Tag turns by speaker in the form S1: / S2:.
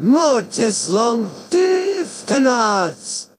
S1: Mortis long teeth canards!